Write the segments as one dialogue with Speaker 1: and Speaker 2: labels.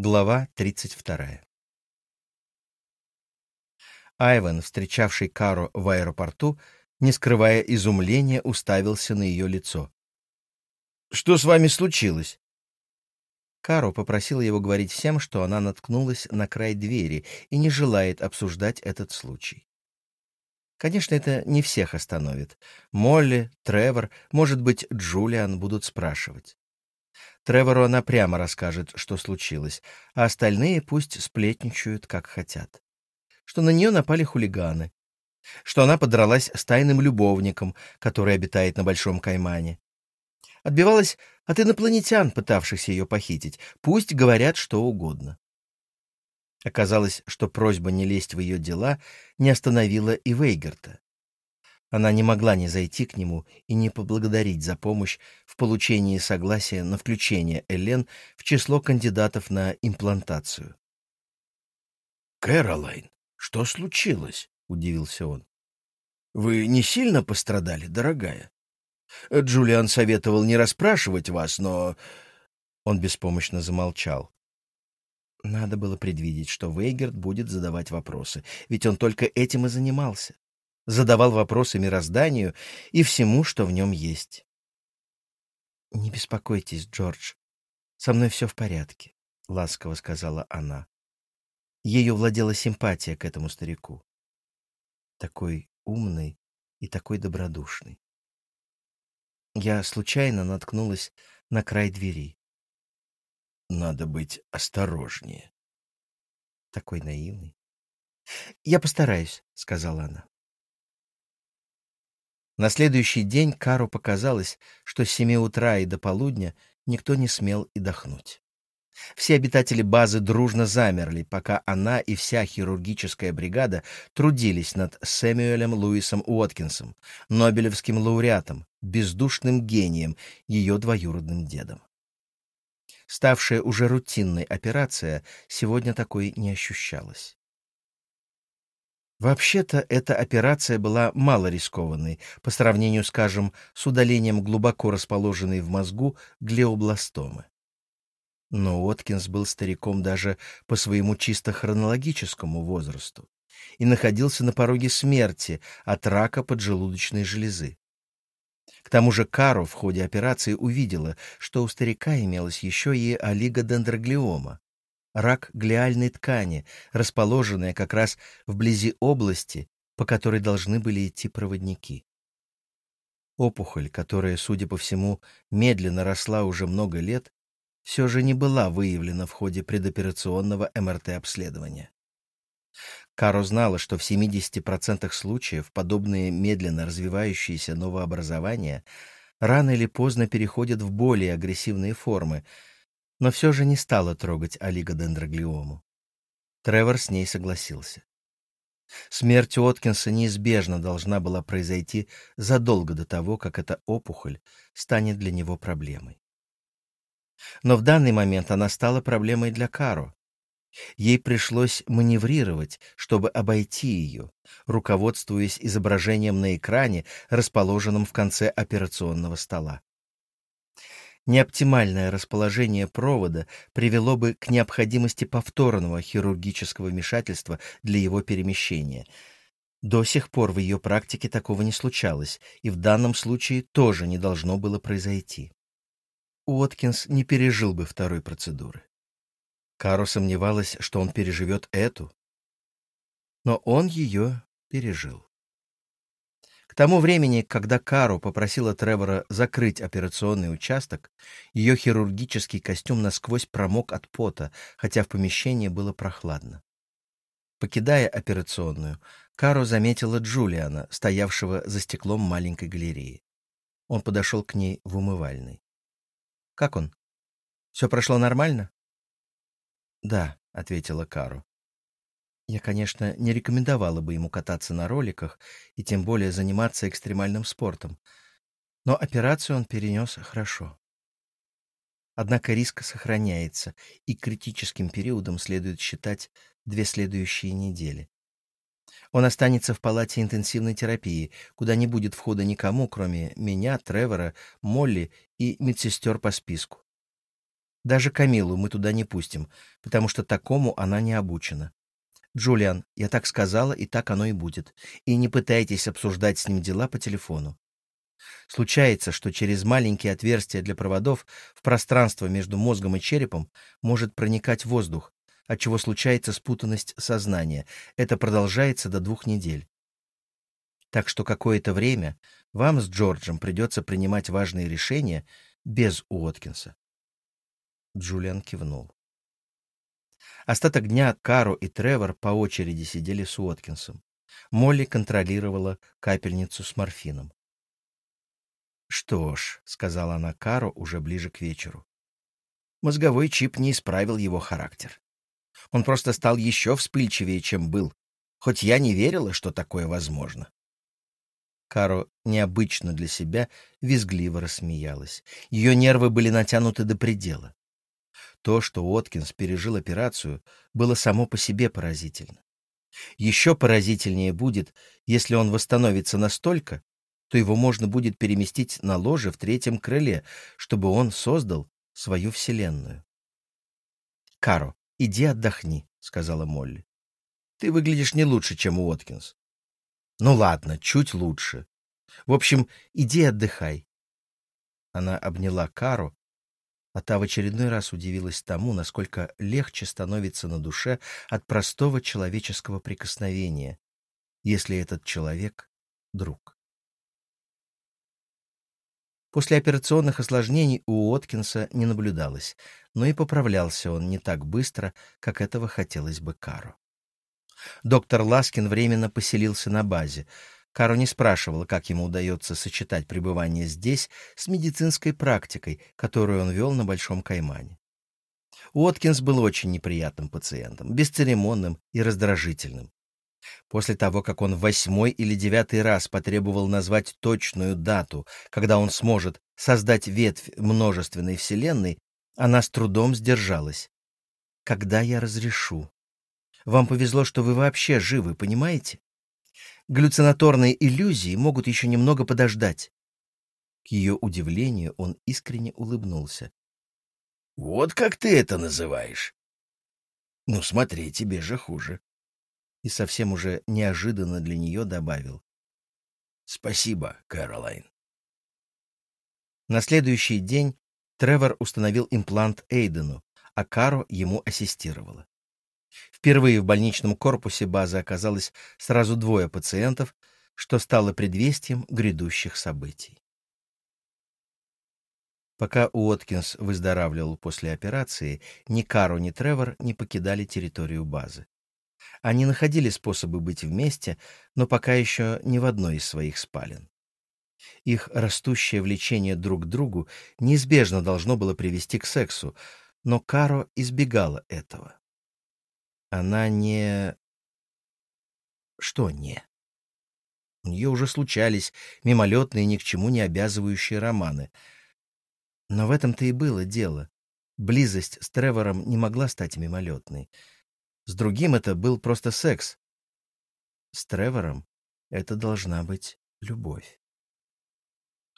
Speaker 1: Глава 32. Айвен, встречавший Кару в аэропорту, не скрывая изумления, уставился на ее лицо. «Что с вами случилось?» Каро попросила его говорить всем, что она наткнулась на край двери и не желает обсуждать этот случай. Конечно, это не всех остановит. Молли, Тревор, может быть, Джулиан будут спрашивать. Тревору она прямо расскажет, что случилось, а остальные пусть сплетничают, как хотят. Что на нее напали хулиганы, что она подралась с тайным любовником, который обитает на Большом Каймане. Отбивалась от инопланетян, пытавшихся ее похитить. Пусть говорят что угодно. Оказалось, что просьба не лезть в ее дела не остановила и Вейгерта. Она не могла не зайти к нему и не поблагодарить за помощь в получении согласия на включение Элен в число кандидатов на имплантацию.
Speaker 2: «Кэролайн, что случилось?» — удивился он.
Speaker 1: «Вы не сильно пострадали, дорогая? Джулиан советовал не расспрашивать вас, но...» Он беспомощно замолчал. Надо было предвидеть, что Вейгерт будет задавать вопросы, ведь он только этим и занимался. Задавал вопросы мирозданию и всему, что в нем есть. «Не беспокойтесь, Джордж, со мной все в порядке», — ласково сказала она. Ею владела симпатия к этому старику. Такой умный и такой добродушный. Я случайно наткнулась на край двери.
Speaker 2: Надо быть осторожнее.
Speaker 1: Такой наивный. Я постараюсь, сказала она. На следующий день Кару показалось, что с семи утра и до полудня никто не смел и дохнуть. Все обитатели базы дружно замерли, пока она и вся хирургическая бригада трудились над Сэмюэлем Луисом Уоткинсом, Нобелевским лауреатом, бездушным гением, ее двоюродным дедом. Ставшая уже рутинной операция сегодня такой не ощущалась. Вообще-то эта операция была мало рискованной по сравнению, скажем, с удалением глубоко расположенной в мозгу глиобластомы. Но Уоткинс был стариком даже по своему чисто хронологическому возрасту и находился на пороге смерти от рака поджелудочной железы. К тому же Каро в ходе операции увидела, что у старика имелась еще и олигодендроглиома, рак глиальной ткани, расположенная как раз вблизи области, по которой должны были идти проводники. Опухоль, которая, судя по всему, медленно росла уже много лет, все же не была выявлена в ходе предоперационного МРТ-обследования. Каро знала, что в 70% случаев подобные медленно развивающиеся новообразования рано или поздно переходят в более агрессивные формы, но все же не стала трогать олигодендроглиому. Тревор с ней согласился. Смерть Уоткинса неизбежно должна была произойти задолго до того, как эта опухоль станет для него проблемой. Но в данный момент она стала проблемой для Каро. Ей пришлось маневрировать, чтобы обойти ее, руководствуясь изображением на экране, расположенном в конце операционного стола. Неоптимальное расположение провода привело бы к необходимости повторного хирургического вмешательства для его перемещения. До сих пор в ее практике такого не случалось, и в данном случае тоже не должно было произойти. Уоткинс не пережил бы второй процедуры. Каро сомневалась, что он переживет эту. Но он ее пережил. Тому времени, когда Каро попросила Тревора закрыть операционный участок, ее хирургический костюм насквозь промок от пота, хотя в помещении было прохладно. Покидая операционную, Каро заметила Джулиана, стоявшего за стеклом маленькой галереи. Он подошел к ней в умывальной. Как он? Все прошло нормально? Да, ответила Кару. Я, конечно, не рекомендовала бы ему кататься на роликах и тем более заниматься экстремальным спортом, но операцию он перенес хорошо. Однако риск сохраняется, и критическим периодом следует считать две следующие недели. Он останется в палате интенсивной терапии, куда не будет входа никому, кроме меня, Тревора, Молли и медсестер по списку. Даже Камилу мы туда не пустим, потому что такому она не обучена. Джулиан, я так сказала, и так оно и будет. И не пытайтесь обсуждать с ним дела по телефону. Случается, что через маленькие отверстия для проводов в пространство между мозгом и черепом может проникать воздух, отчего случается спутанность сознания. Это продолжается до двух недель. Так что какое-то время вам с Джорджем придется принимать важные решения без Уоткинса. Джулиан кивнул. Остаток дня Каро и Тревор по очереди сидели с Уоткинсом. Молли контролировала капельницу с морфином. «Что ж», — сказала она Каро уже ближе к вечеру, — «мозговой чип не исправил его характер. Он просто стал еще вспыльчивее, чем был, хоть я не верила, что такое возможно». Каро необычно для себя визгливо рассмеялась. Ее нервы были натянуты до предела. То, что Уоткинс пережил операцию, было само по себе поразительно. Еще поразительнее будет, если он восстановится настолько, то его можно будет переместить на ложе в третьем крыле, чтобы он создал свою вселенную. «Каро, иди отдохни», — сказала Молли. «Ты выглядишь не лучше, чем Уоткинс». «Ну ладно, чуть лучше. В общем, иди отдыхай». Она обняла Кару, а та в очередной раз удивилась тому, насколько легче становится на душе от простого человеческого прикосновения, если этот человек — друг. После операционных осложнений у Уоткинса не наблюдалось, но и поправлялся он не так быстро, как этого хотелось бы Кару. Доктор Ласкин временно поселился на базе. Кару не спрашивала, как ему удается сочетать пребывание здесь с медицинской практикой, которую он вел на Большом Каймане. Уоткинс был очень неприятным пациентом, бесцеремонным и раздражительным. После того, как он восьмой или девятый раз потребовал назвать точную дату, когда он сможет создать ветвь множественной вселенной, она с трудом сдержалась. «Когда я разрешу? Вам повезло, что вы вообще живы, понимаете? Галлюцинаторные иллюзии могут еще немного подождать». К ее удивлению он искренне улыбнулся.
Speaker 2: «Вот как ты это называешь?» «Ну, смотри, тебе же хуже
Speaker 1: и совсем уже неожиданно для нее добавил.
Speaker 2: «Спасибо, Кэролайн».
Speaker 1: На следующий день Тревор установил имплант Эйдену, а Каро ему ассистировала. Впервые в больничном корпусе базы оказалось сразу двое пациентов, что стало предвестием грядущих событий. Пока Уоткинс выздоравливал после операции, ни Каро, ни Тревор не покидали территорию базы. Они находили способы быть вместе, но пока еще не в одной из своих спален. Их растущее влечение друг к другу неизбежно должно было привести к сексу, но Каро избегала этого. Она не... Что не? У нее уже случались мимолетные, ни к чему не обязывающие романы. Но в этом-то и было дело. Близость с Тревором не могла стать мимолетной. С другим это был просто секс. С Тревором это должна быть любовь.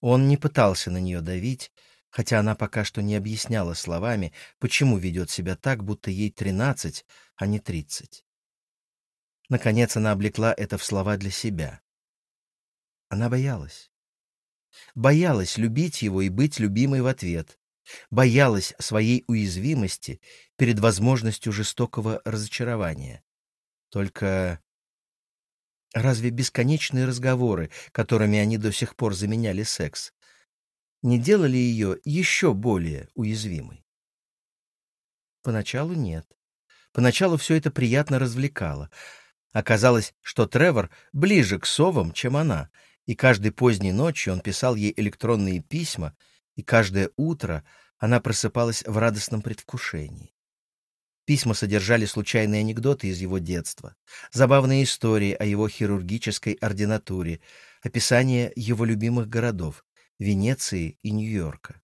Speaker 1: Он не пытался на нее давить, хотя она пока что не объясняла словами, почему ведет себя так, будто ей тринадцать, а не тридцать. Наконец она облекла это в слова для себя. Она боялась. Боялась любить его и быть любимой в ответ боялась своей уязвимости перед возможностью жестокого разочарования. Только разве бесконечные разговоры, которыми они до сих пор заменяли секс, не делали ее еще более уязвимой? Поначалу нет. Поначалу все это приятно развлекало. Оказалось, что Тревор ближе к совам, чем она, и каждой поздней ночью он писал ей электронные письма — и каждое утро она просыпалась в радостном предвкушении. Письма содержали случайные анекдоты из его детства, забавные истории о его хирургической ординатуре, описание его любимых городов — Венеции и Нью-Йорка.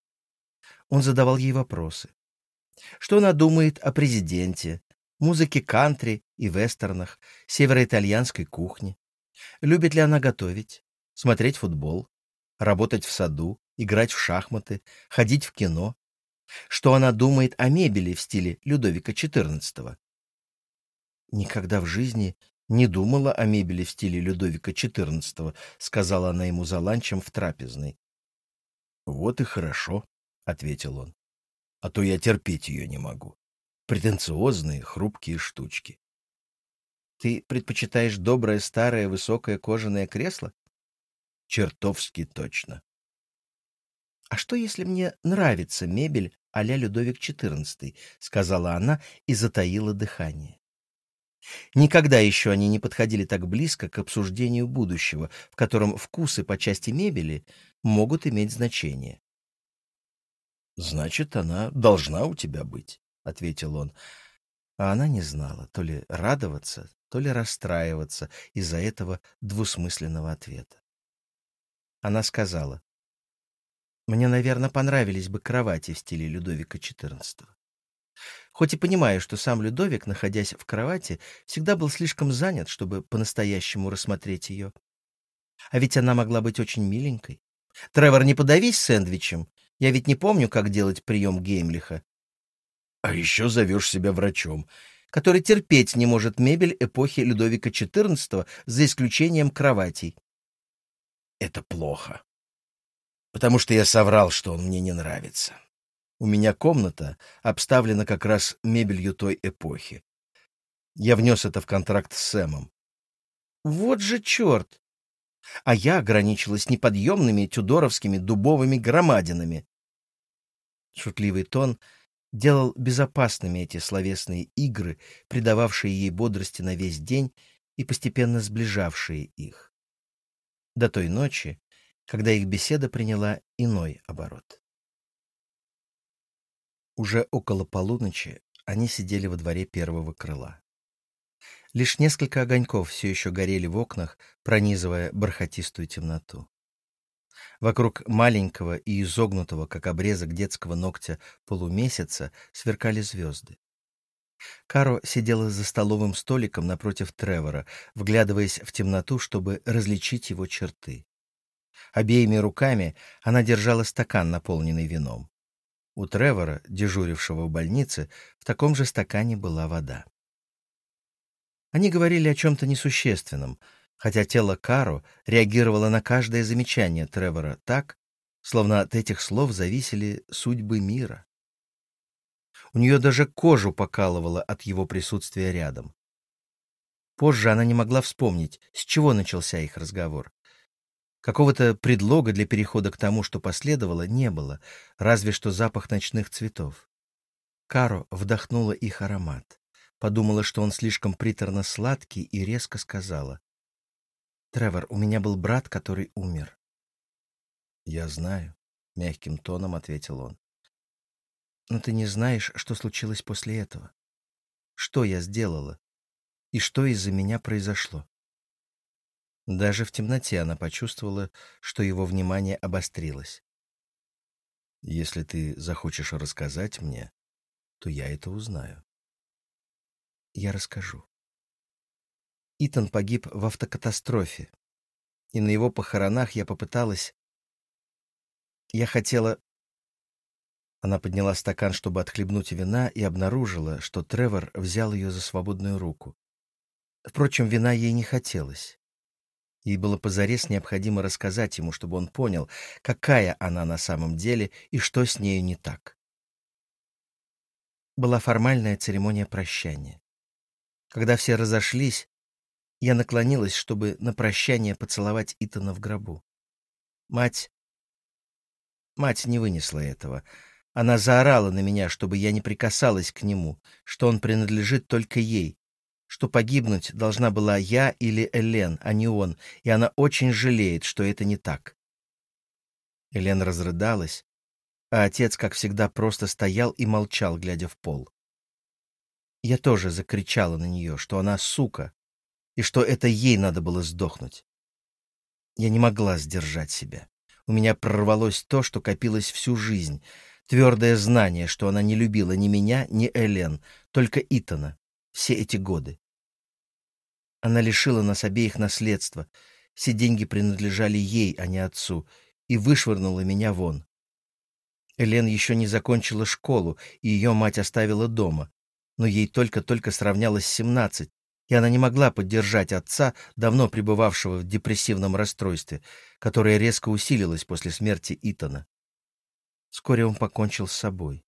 Speaker 1: Он задавал ей вопросы. Что она думает о президенте, музыке кантри и вестернах, североитальянской кухне? Любит ли она готовить, смотреть футбол, работать в саду, играть в шахматы, ходить в кино, Что она думает о мебели в стиле Людовика XIV? Никогда в жизни не думала о мебели в стиле Людовика XIV, сказала она ему за ланчем в трапезной. Вот и хорошо, ответил он. А то я терпеть ее не могу. Претенциозные, хрупкие штучки. Ты предпочитаешь доброе старое высокое кожаное кресло? Чертовски точно. А что, если мне нравится мебель а-ля Людовик XIV, сказала она и затаила дыхание. Никогда еще они не подходили так близко к обсуждению будущего, в котором вкусы по части мебели могут иметь значение. «Значит, она должна у тебя быть», — ответил он. А она не знала, то ли радоваться, то ли расстраиваться из-за этого двусмысленного ответа. Она сказала, «Мне, наверное, понравились бы кровати в стиле Людовика XIV. Хоть и понимаю, что сам Людовик, находясь в кровати, всегда был слишком занят, чтобы по-настоящему рассмотреть ее. А ведь она могла быть очень миленькой. Тревор, не подавись сэндвичем. Я ведь не помню, как делать прием Геймлиха. А еще зовешь себя врачом, который терпеть не может мебель эпохи Людовика XIV за исключением кроватей это плохо. Потому что я соврал, что он мне не нравится. У меня комната обставлена как раз мебелью той эпохи. Я внес это в контракт с Сэмом. Вот же черт! А я ограничилась неподъемными тюдоровскими дубовыми громадинами. Шутливый тон делал безопасными эти словесные игры, придававшие ей бодрости на весь день и постепенно сближавшие их до той ночи, когда их беседа приняла иной оборот. Уже около полуночи они сидели во дворе первого крыла. Лишь несколько огоньков все еще горели в окнах, пронизывая бархатистую темноту. Вокруг маленького и изогнутого, как обрезок детского ногтя, полумесяца сверкали звезды. Каро сидела за столовым столиком напротив Тревора, вглядываясь в темноту, чтобы различить его черты. Обеими руками она держала стакан, наполненный вином. У Тревора, дежурившего в больнице, в таком же стакане была вода. Они говорили о чем-то несущественном, хотя тело Каро реагировало на каждое замечание Тревора так, словно от этих слов зависели судьбы мира. У нее даже кожу покалывало от его присутствия рядом. Позже она не могла вспомнить, с чего начался их разговор. Какого-то предлога для перехода к тому, что последовало, не было, разве что запах ночных цветов. Каро вдохнула их аромат, подумала, что он слишком приторно-сладкий, и резко сказала. «Тревор, у меня был брат, который умер». «Я знаю», — мягким тоном ответил он. Но ты не знаешь, что случилось после этого. Что я сделала? И что из-за меня произошло? Даже в темноте она почувствовала, что его внимание обострилось. Если ты захочешь рассказать мне, то я это узнаю. Я расскажу. Итан погиб в автокатастрофе, и на его похоронах я попыталась... Я хотела она подняла стакан, чтобы отхлебнуть вина, и обнаружила, что Тревор взял ее за свободную руку. Впрочем, вина ей не хотелось. Ей было позарез необходимо рассказать ему, чтобы он понял, какая она на самом деле и что с нею не так. Была формальная церемония прощания. Когда все разошлись, я наклонилась, чтобы на прощание поцеловать Итана в гробу. Мать... Мать не вынесла этого. Она заорала на меня, чтобы я не прикасалась к нему, что он принадлежит только ей, что погибнуть должна была я или Элен, а не он, и она очень жалеет, что это не так. Элен разрыдалась, а отец, как всегда, просто стоял и молчал, глядя в пол. Я тоже закричала на нее, что она сука, и что это ей надо было сдохнуть. Я не могла сдержать себя. У меня прорвалось то, что копилось всю жизнь — Твердое знание, что она не любила ни меня, ни Элен, только Итана, все эти годы. Она лишила нас обеих наследства, все деньги принадлежали ей, а не отцу, и вышвырнула меня вон. Элен еще не закончила школу, и ее мать оставила дома. Но ей только-только сравнялось семнадцать, и она не могла поддержать отца, давно пребывавшего в депрессивном расстройстве, которое резко усилилось после смерти Итана. Вскоре он покончил с собой.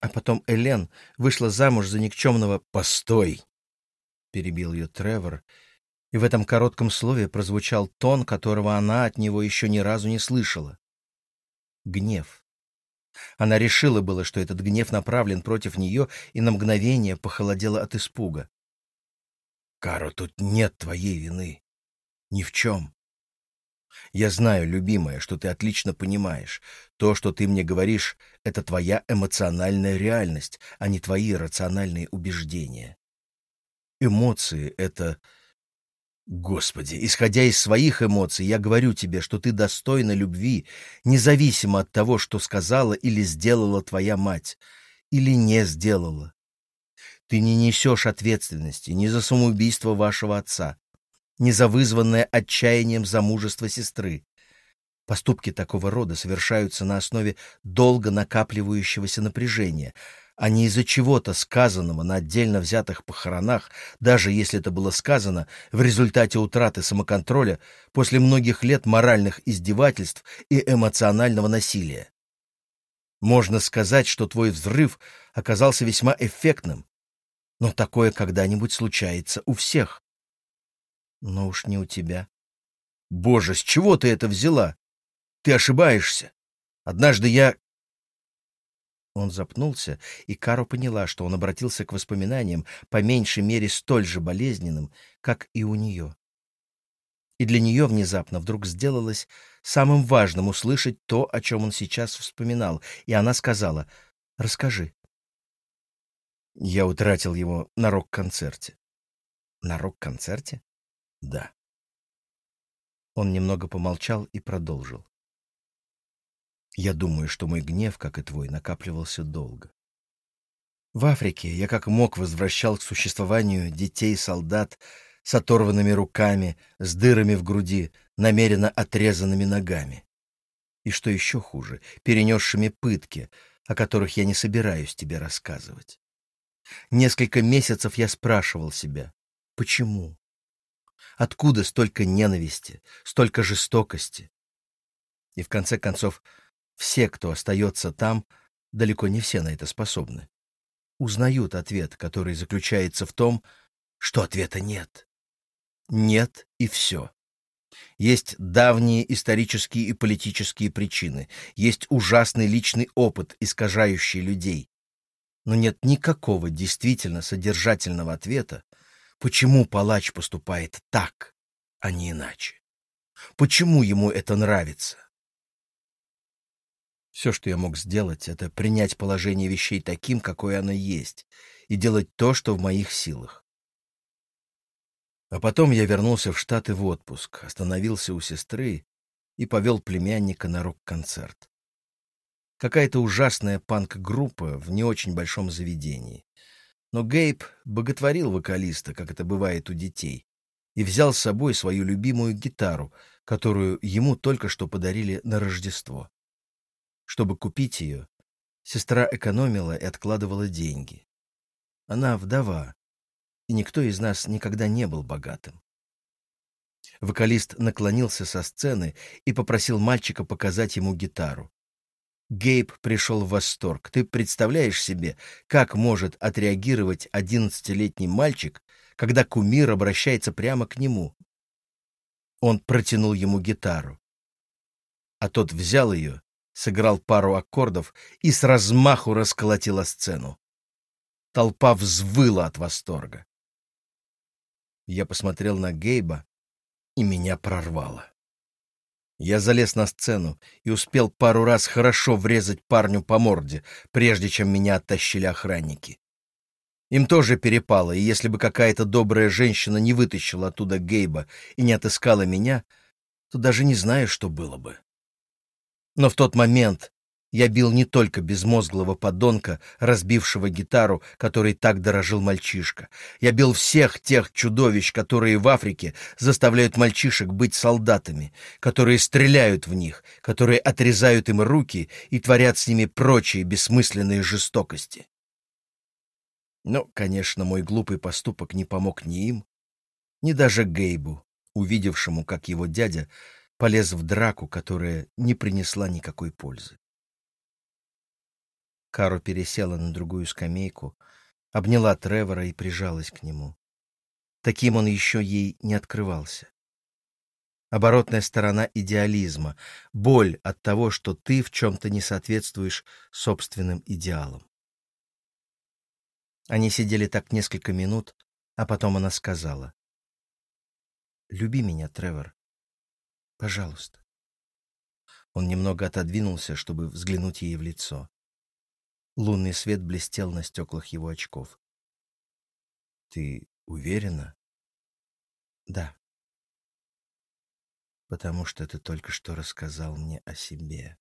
Speaker 1: А потом Элен вышла замуж за никчемного «Постой!» — перебил ее Тревор, и в этом коротком слове прозвучал тон, которого она от него еще ни разу не слышала. Гнев. Она решила было, что этот гнев направлен против нее, и на мгновение похолодела от испуга. «Каро, тут нет твоей вины. Ни в чем. Я знаю, любимая, что ты отлично понимаешь. То, что ты мне говоришь, — это твоя эмоциональная реальность, а не твои рациональные убеждения. Эмоции — это... Господи, исходя из своих эмоций, я говорю тебе, что ты достойна любви, независимо от того, что сказала или сделала твоя мать, или не сделала. Ты не несешь ответственности ни за самоубийство вашего отца, ни за вызванное отчаянием замужество сестры. Поступки такого рода совершаются на основе долго накапливающегося напряжения, а не из-за чего-то сказанного на отдельно взятых похоронах, даже если это было сказано в результате утраты самоконтроля после многих лет моральных издевательств и эмоционального насилия. Можно сказать, что твой взрыв оказался весьма эффектным, но такое когда-нибудь случается у всех. Но уж не у тебя. Боже, с чего ты это взяла? Ты ошибаешься. Однажды я... Он запнулся, и Каро поняла, что он обратился к воспоминаниям, по меньшей мере столь же болезненным, как и у нее. И для нее внезапно вдруг сделалось самым важным услышать то, о чем он сейчас вспоминал, и она сказала «Расскажи». Я утратил его на рок-концерте. На рок-концерте? Да. Он немного помолчал и продолжил. Я думаю, что мой гнев, как и твой, накапливался долго. В Африке я как мог возвращал к существованию детей-солдат с оторванными руками, с дырами в груди, намеренно отрезанными ногами. И что еще хуже, перенесшими пытки, о которых я не собираюсь тебе рассказывать. Несколько месяцев я спрашивал себя, почему? Откуда столько ненависти, столько жестокости? И в конце концов, все, кто остается там, далеко не все на это способны. Узнают ответ, который заключается в том, что ответа нет. Нет и все. Есть давние исторические и политические причины, есть ужасный личный опыт, искажающий людей, но нет никакого действительно содержательного ответа, почему палач поступает так, а не иначе. Почему ему это нравится? Все, что я мог сделать, это принять положение вещей таким, какое оно есть, и делать то, что в моих силах. А потом я вернулся в Штаты в отпуск, остановился у сестры и повел племянника на рок-концерт. Какая-то ужасная панк-группа в не очень большом заведении. Но Гейб боготворил вокалиста, как это бывает у детей, и взял с собой свою любимую гитару, которую ему только что подарили на Рождество. Чтобы купить ее, сестра экономила и откладывала деньги. Она вдова, и никто из нас никогда не был богатым. Вокалист наклонился со сцены и попросил мальчика показать ему гитару. Гейб пришел в восторг. Ты представляешь себе, как может отреагировать одиннадцатилетний мальчик, когда кумир обращается прямо к нему? Он протянул ему гитару. А тот взял ее, сыграл пару аккордов и с размаху расколотила сцену. Толпа взвыла от восторга. Я посмотрел на Гейба, и меня прорвало. Я залез на сцену и успел пару раз хорошо врезать парню по морде, прежде чем меня оттащили охранники. Им тоже перепало, и если бы какая-то добрая женщина не вытащила оттуда Гейба и не отыскала меня, то даже не знаю, что было бы. Но в тот момент Я бил не только безмозглого подонка, разбившего гитару, который так дорожил мальчишка. Я бил всех тех чудовищ, которые в Африке заставляют мальчишек быть солдатами, которые стреляют в них, которые отрезают им руки и творят с ними прочие бессмысленные жестокости. Но, конечно, мой глупый поступок не помог ни им, ни даже Гейбу, увидевшему, как его дядя полез в драку, которая не принесла никакой пользы. Каро пересела на другую скамейку, обняла Тревора и прижалась к нему. Таким он еще ей не открывался. Оборотная сторона идеализма, боль от того, что ты в чем-то не соответствуешь собственным идеалам. Они сидели так несколько минут, а потом она сказала. «Люби меня, Тревор. Пожалуйста». Он немного отодвинулся, чтобы взглянуть ей в лицо. Лунный свет блестел на стеклах его очков. «Ты уверена?» «Да». «Потому что ты только что рассказал мне о себе.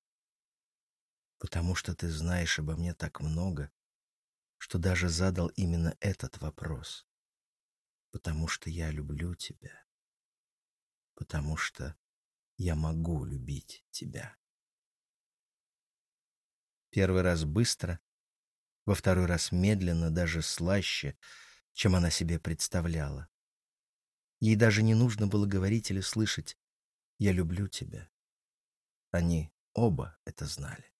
Speaker 1: Потому что ты знаешь обо мне так много, что даже задал именно этот вопрос. Потому что я люблю тебя. Потому что я могу любить тебя». Первый раз быстро, во второй раз медленно, даже слаще, чем она себе представляла. Ей даже не нужно было говорить или слышать «я люблю тебя». Они оба это знали.